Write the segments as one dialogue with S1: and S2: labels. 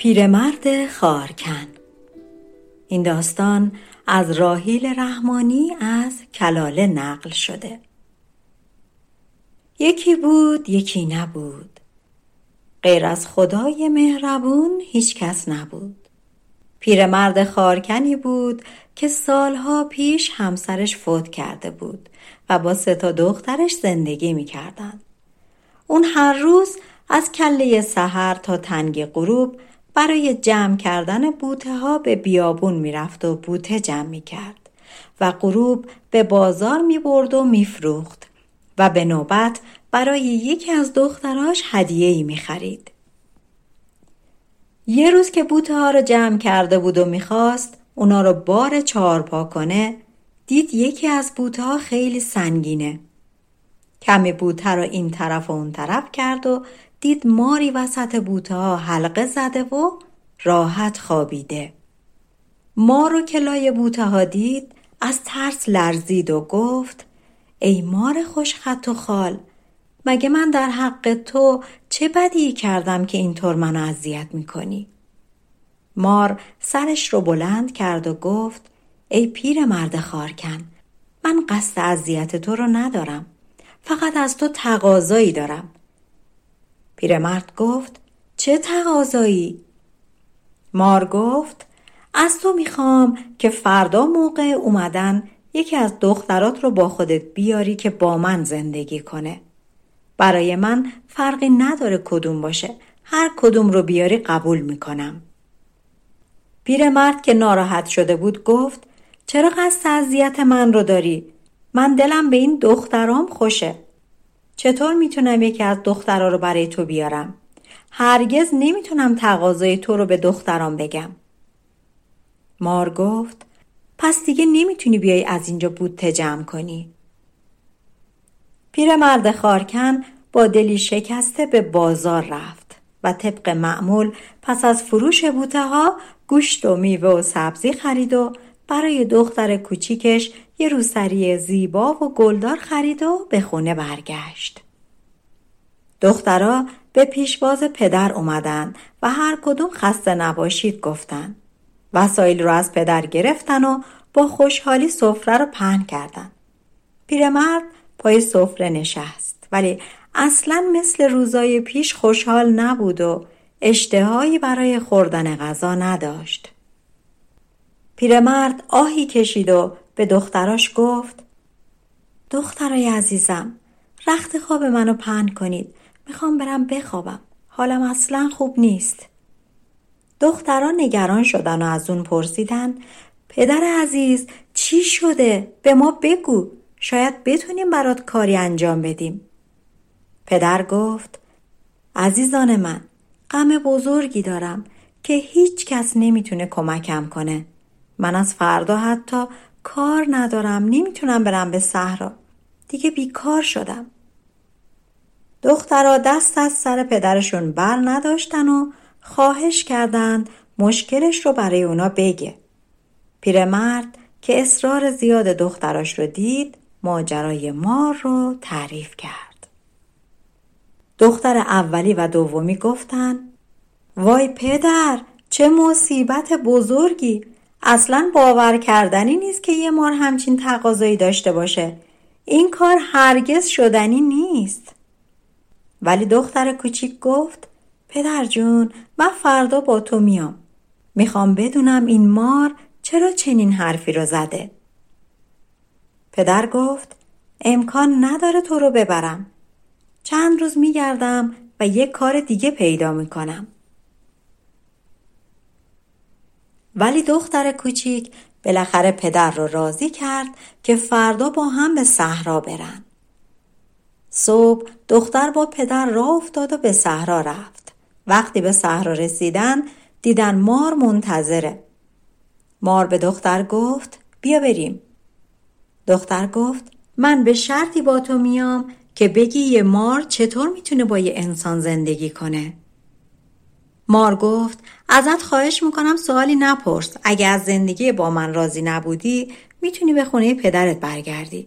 S1: پیرمرد خارکن. این داستان از راهیل رحمانی از کلاله نقل شده. یکی بود یکی نبود. غیر از خدای مهربون هیچ کس نبود. پیرمرد خارکنی بود که سالها پیش همسرش فوت کرده بود و با سه تا دخترش زندگی می کردن. اون هر روز از کله سحر تا تنگ غروب برای جمع کردن بوته ها به بیابون می‌رفت و بوته جمع می کرد و غروب به بازار می برد و می فروخت و به نوبت برای یکی از دختراش هدیه ای می خرید. یه روز که بوته ها رو جمع کرده بود و می‌خواست اونا رو بار چهارپا کنه دید یکی از بوته ها خیلی سنگینه. کمی بوته رو این طرف و اون طرف کرد و دید ماری وسط بوته ها حلقه زده و راحت خوابیده. مار رو که لای بوته ها دید از ترس لرزید و گفت ای مار خوش خط و خال مگه من در حق تو چه بدی کردم که اینطور منو اذیت می‌کنی؟ مار سرش رو بلند کرد و گفت ای پیر مرد خارکن من قصد اذیت تو رو ندارم فقط از تو تقاضایی دارم پیرمرد گفت چه تقاضایی؟ مار گفت از تو می‌خوام که فردا موقع اومدن یکی از دخترات رو با خودت بیاری که با من زندگی کنه. برای من فرقی نداره کدوم باشه. هر کدوم رو بیاری قبول می‌کنم. پیرمرد که ناراحت شده بود گفت چرا قصد اذیت من رو داری؟ من دلم به این دخترام خوشه. چطور می‌تونم یکی از دخترها رو برای تو بیارم؟ هرگز نمی‌تونم تقاضای تو رو به دختران بگم. مار گفت پس دیگه نمی‌تونی بیای از اینجا بود جمع کنی. پیرمرد خارکن با دلی شکسته به بازار رفت و طبق معمول پس از فروش بوته ها گوشت و میوه و سبزی خرید و برای دختر کوچیکش یه روسری زیبا و گلدار خرید و به خونه برگشت. دخترها به پیشواز پدر اومدن و هر کدوم خسته نباشید گفتن. وسایل رو از پدر گرفتن و با خوشحالی سفره رو پهن کردن. پیرمرد پای سفره نشست ولی اصلا مثل روزای پیش خوشحال نبود و اشتهایی برای خوردن غذا نداشت. پیرمرد آهی کشید و به دختراش گفت دخترای عزیزم رخت خواب منو پهن کنید. می‌خوام برم بخوابم. حالم اصلا خوب نیست. دختران نگران شدن و از اون پرسیدن پدر عزیز چی شده؟ به ما بگو. شاید بتونیم برات کاری انجام بدیم. پدر گفت عزیزان من غم بزرگی دارم که هیچ کس نمی‌تونه کمکم کنه. من از فردا حتی کار ندارم نمی‌تونم برم به صحرا. دیگه بیکار شدم. دخترها دست از سر پدرشون بر نداشتن و خواهش کردند مشکلش رو برای اونا بگه. پیرمرد که اصرار زیاد دختراش رو دید ماجرای مار رو تعریف کرد. دختر اولی و دومی گفتن وای پدر چه مصیبت بزرگی! اصلا باور کردنی نیست که یه مار همچین تقاضایی داشته باشه. این کار هرگز شدنی نیست. ولی دختر کوچیک گفت پدر جون من فردا با تو میام. می‌خوام بدونم این مار چرا چنین حرفی رو زده. پدر گفت امکان نداره تو رو ببرم. چند روز میگردم و یک کار دیگه پیدا می‌کنم. ولی دختر کوچیک بالاخره پدر رو راضی کرد که فردا با هم به صحرا برن. صبح دختر با پدر راه افتاد و به صحرا رفت. وقتی به صحرا رسیدن دیدن مار منتظره. مار به دختر گفت بیا بریم. دختر گفت من به شرطی با تو میام که بگی یه مار چطور می‌تونه با یه انسان زندگی کنه؟ مار گفت ازت خواهش می‌کنم سوالی نپرس اگه از زندگی با من راضی نبودی می‌تونی به خونه پدرت برگردی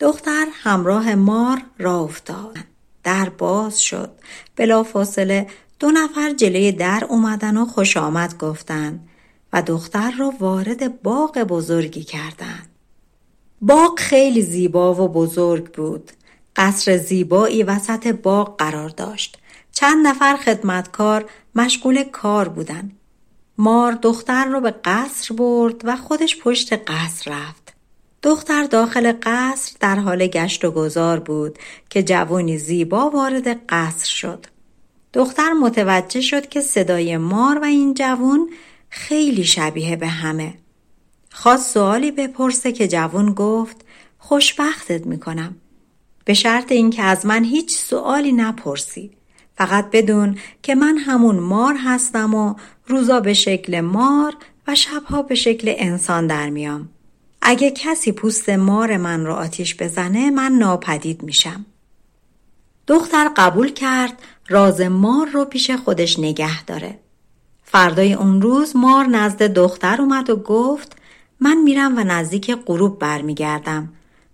S1: دختر همراه مار را افتاد در باز شد بلا فاصله دو نفر جلوی در اومدن و خوش آمد گفتن و دختر را وارد باغ بزرگی کردند. باغ خیلی زیبا و بزرگ بود. قصر زیبایی وسط باغ قرار داشت. چند نفر خدمتکار مشغول کار بودن. مار دختر رو به قصر برد و خودش پشت قصر رفت. دختر داخل قصر در حال گشت و گذار بود که جوانی زیبا وارد قصر شد. دختر متوجه شد که صدای مار و این جوان خیلی شبیه به همه. خواست سوالی بپرسه که جوان گفت خوشبختت می‌کنم. به شرط اینکه از من هیچ سوالی نپرسی. فقط بدون که من همون مار هستم و روزا به شکل مار و شبها به شکل انسان در میام. اگه کسی پوست مار من رو آتیش بزنه من ناپدید میشم. دختر قبول کرد راز مار رو پیش خودش نگه داره. فردای اون روز مار نزد دختر اومد و گفت من میرم و نزدیک غروب برمیگردم.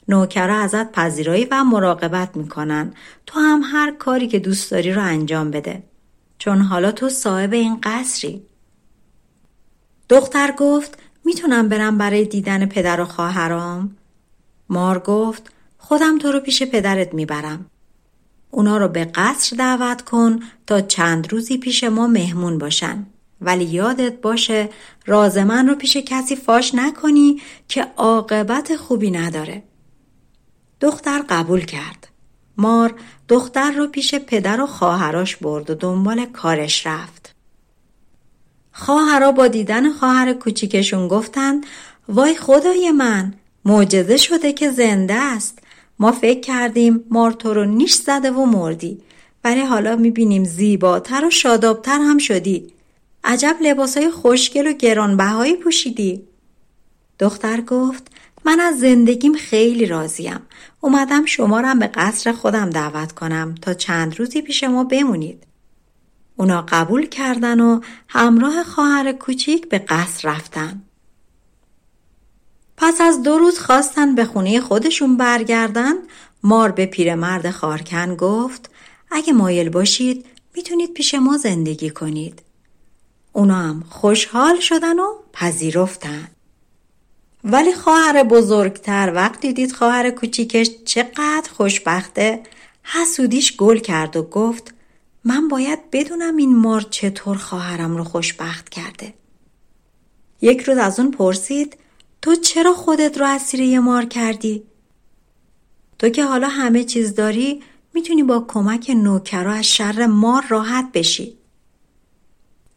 S1: نوکرا ازت پذیرایی و مراقبت می‌کنن. تو هم هر کاری که دوست داری رو انجام بده. چون حالا تو صاحب این قصری. دختر گفت می‌تونم برم برای دیدن پدر و خواهرام؟ مار گفت خودم تو رو پیش پدرت می‌برم. اونا رو به قصر دعوت کن تا چند روزی پیش ما مهمون باشن. ولی یادت باشه راز من رو پیش کسی فاش نکنی که عاقبت خوبی نداره. دختر قبول کرد. مار دختر رو پیش پدر و خواهراش برد و دنبال کارش رفت. خواهرا با دیدن خواهر کوچیکشون گفتند وای خدای من معجزه شده که زنده است. ما فکر کردیم مار تو رو نیش زده و مردی ولی حالا می‌بینیم زیباتر و شادابتر هم شدی. عجب لباسای خوشگل و گرانبهایی پوشیدی. دختر گفت من از زندگیم خیلی راضیم. اومدم شما رم به قصر خودم دعوت کنم تا چند روزی پیش ما بمونید. اونا قبول کردن و همراه خواهر کوچیک به قصر رفتن. پس از دو روز خواستن به خونه خودشون برگردن مار به پیرمرد خارکن گفت اگه مایل باشید می‌تونید پیش ما زندگی کنید. اونا هم خوشحال شدن و پذیرفتن. ولی خواهر بزرگتر وقتی دید خواهر کوچیکش چقدر خوشبخته حسودیش گل کرد و گفت من باید بدونم این مار چطور خواهرم رو خوشبخت کرده یک روز از اون پرسید تو چرا خودت رو اسیر یه مار کردی؟ تو که حالا همه چیز داری می‌تونی با کمک نوکرا از شر مار راحت بشی.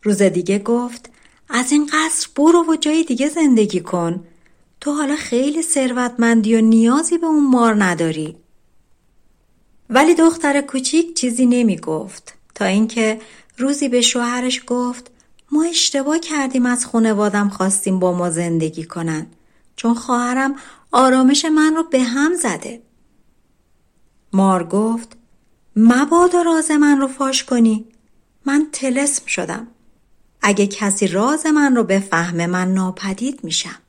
S1: روز دیگه گفت از این قصر برو و جای دیگه زندگی کن. تو حالا خیلی ثروتمندی و نیازی به اون مار نداری. ولی دختر کوچیک چیزی نمی گفت تا اینکه روزی به شوهرش گفت ما اشتباه کردیم از خانوادم خواستیم با ما زندگی کنن. چون خواهرم آرامش من رو به هم زده. مار گفت مبادا راز من رو فاش کنی. من تلسم شدم. اگه کسی راز من رو بفهمه من ناپدید میشم.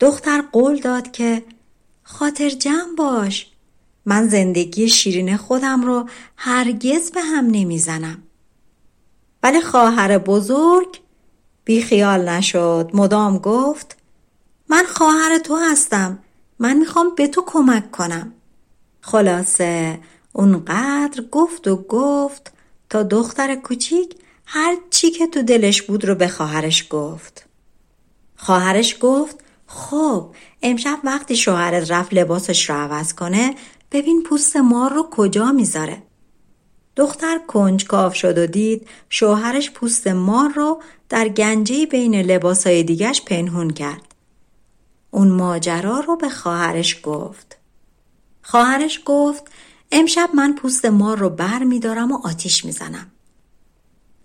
S1: دختر قول داد که خاطر جمع باش. من زندگی شیرین خودم رو هرگز به هم نمی‌زنم. ولی خواهر بزرگ بیخیال نشد. مدام گفت من خواهر تو هستم. من می‌خوام به تو کمک کنم. خلاصه اونقدر گفت و گفت تا دختر کوچیک هر چی که تو دلش بود رو به خواهرش گفت. خواهرش گفت خب امشب وقتی شوهرت رفت لباسش رو عوض کنه ببین پوست مار رو کجا می‌ذاره دختر کنجکاو شد و دید شوهرش پوست مار رو در گنجه بین لباسهای دیگش پنهون کرد اون ماجرا رو به خواهرش گفت. خواهرش گفت امشب من پوست مار رو بر میدارم و آتیش می‌زنم.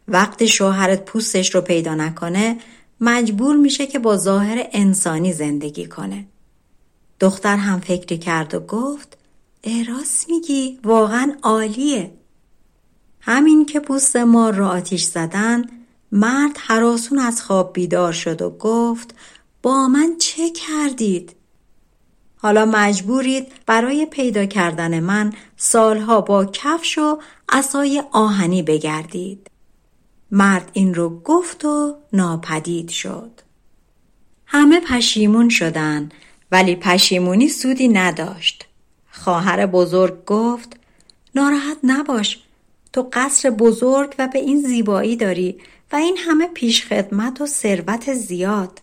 S1: وقتی شوهرت پوستش رو پیدا نکنه مجبور میشه که با ظاهر انسانی زندگی کنه. دختر هم فکری کرد و گفت اراس میگی واقعا عالیه. همین که پوست مار را آتیش زدن مرد حراسون از خواب بیدار شد و گفت با من چه کردید؟ حالا مجبورید برای پیدا کردن من سالها با کفش و عصای آهنی بگردید. مرد این رو گفت و ناپدید شد. همه پشیمون شدن ولی پشیمونی سودی نداشت. خواهر بزرگ گفت ناراحت نباش تو قصر بزرگ و به این زیبایی داری و این همه پیشخدمت و ثروت زیاد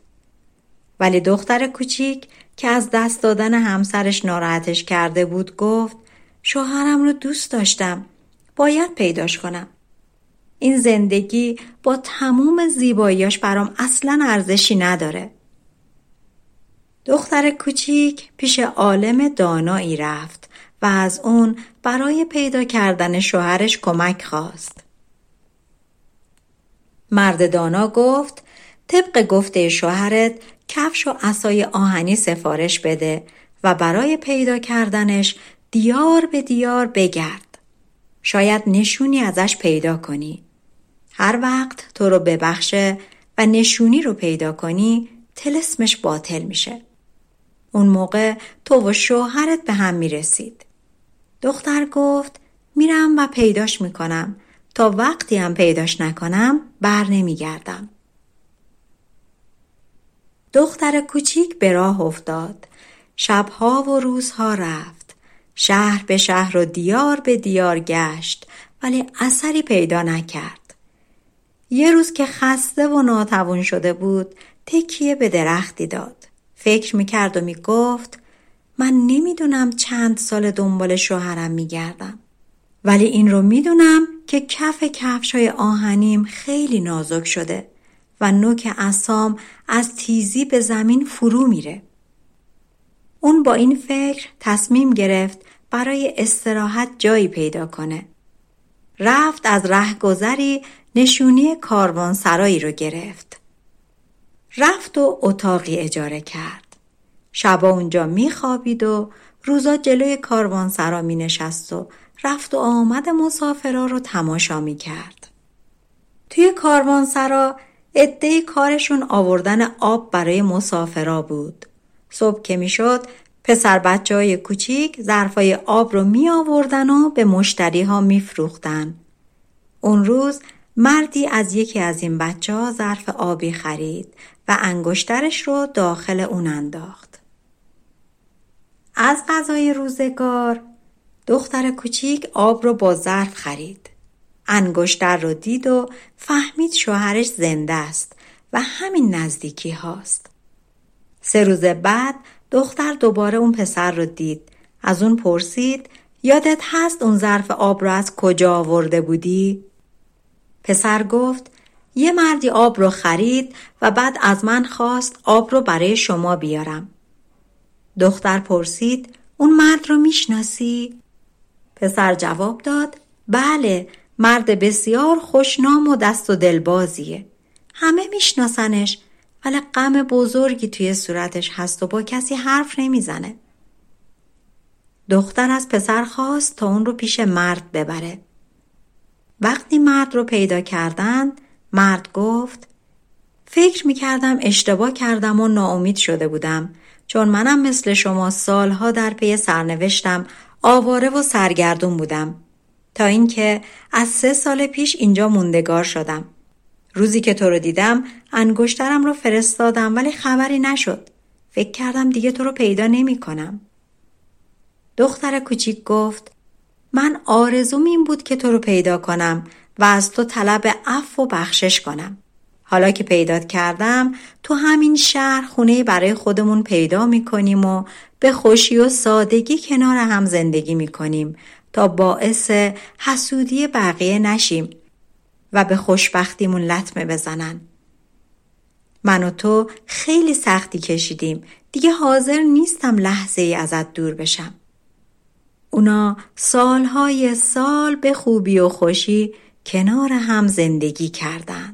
S1: ولی دختر کوچیک که از دست دادن همسرش ناراحتش کرده بود گفت شوهرم رو دوست داشتم باید پیداش کنم این زندگی با تموم زیباییاش برام اصلا ارزشی نداره دختر کوچیک پیش عالم دانایی رفت و از اون برای پیدا کردن شوهرش کمک خواست. مرد دانا گفت طبق گفته شوهرت کفش و اسای آهنی سفارش بده و برای پیدا کردنش دیار به دیار بگرد. شاید نشونی ازش پیدا کنی. هر وقت تو رو ببخشه و نشونی رو پیدا کنی تلسمش باطل میشه. اون موقع تو و شوهرت به هم می‌رسید. دختر گفت میرم و پیداش می‌کنم تا وقتی هم پیداش نکنم بر نمیگردم. دختر کوچیک به راه افتاد. شبها و روزها رفت. شهر به شهر و دیار به دیار گشت ولی اثری پیدا نکرد. یه روز که خسته و ناتوان شده بود تکیه به درختی داد. فکر می‌کرد و می‌گفت من نمی‌دونم چند سال دنبال شوهرم میگردم. ولی این رو می‌دونم که کف کفش های آهنیم خیلی نازک شده و نوک اسام از تیزی به زمین فرو میره. اون با این فکر تصمیم گرفت برای استراحت جایی پیدا کنه. رفت از رهگذری نشونی سرایی رو گرفت. رفت و اتاقی اجاره کرد. شبا اونجا میخوابید و روزا جلوی کاروانسرا می نشست و رفت و آمد مسافرا رو تماشا می کرد. توی کاروانسرا عدهای کارشون آوردن آب برای مسافرا بود. صبح که می‌شد پسر بچه های کوچیک ظرفای آب رو می آوردن و به مشتری ها می فروختن. اون روز مردی از یکی از این بچه ها ظرف آبی خرید و انگشترش رو داخل اون انداخت. از غذای روزگار دختر کوچیک آب رو با ظرف خرید. انگشتر رو دید و فهمید شوهرش زنده است و همین نزدیکی هاست. سه روز بعد دختر دوباره اون پسر رو دید. از اون پرسید یادت هست اون ظرف آب رو از کجا آورده بودی؟ پسر گفت یه مردی آب رو خرید و بعد از من خواست آب رو برای شما بیارم. دختر پرسید اون مرد رو می‌شناسی؟ پسر جواب داد بله مرد بسیار خوشنام و دست و دلبازیه. همه میشناسنش ولی غم بزرگی توی صورتش هست و با کسی حرف نمی‌زنه. دختر از پسر خواست تا اون رو پیش مرد ببره. وقتی مرد رو پیدا کردن مرد گفت فکر می کردم اشتباه کردم و ناامید شده بودم چون منم مثل شما سالها در پی سرنوشتم آواره و سرگردون بودم تا اینکه از سه سال پیش اینجا موندگار شدم روزی که تو رو دیدم انگشترم رو فرستادم ولی خبری نشد فکر کردم دیگه تو رو پیدا نمی کنم. دختر کوچیک گفت من آرزوم این بود که تو رو پیدا کنم و از تو طلب عفو و بخشش کنم. حالا که پیدات کردم تو همین شهر خونه برای خودمون پیدا می‌کنیم و به خوشی و سادگی کنار هم زندگی می‌کنیم تا باعث حسودی بقیه نشیم و به خوشبختیمون لطمه بزنن. من و تو خیلی سختی کشیدیم دیگه حاضر نیستم لحظه ای ازت دور بشم. اونا سالهای سال به خوبی و خوشی کنار هم زندگی کردن.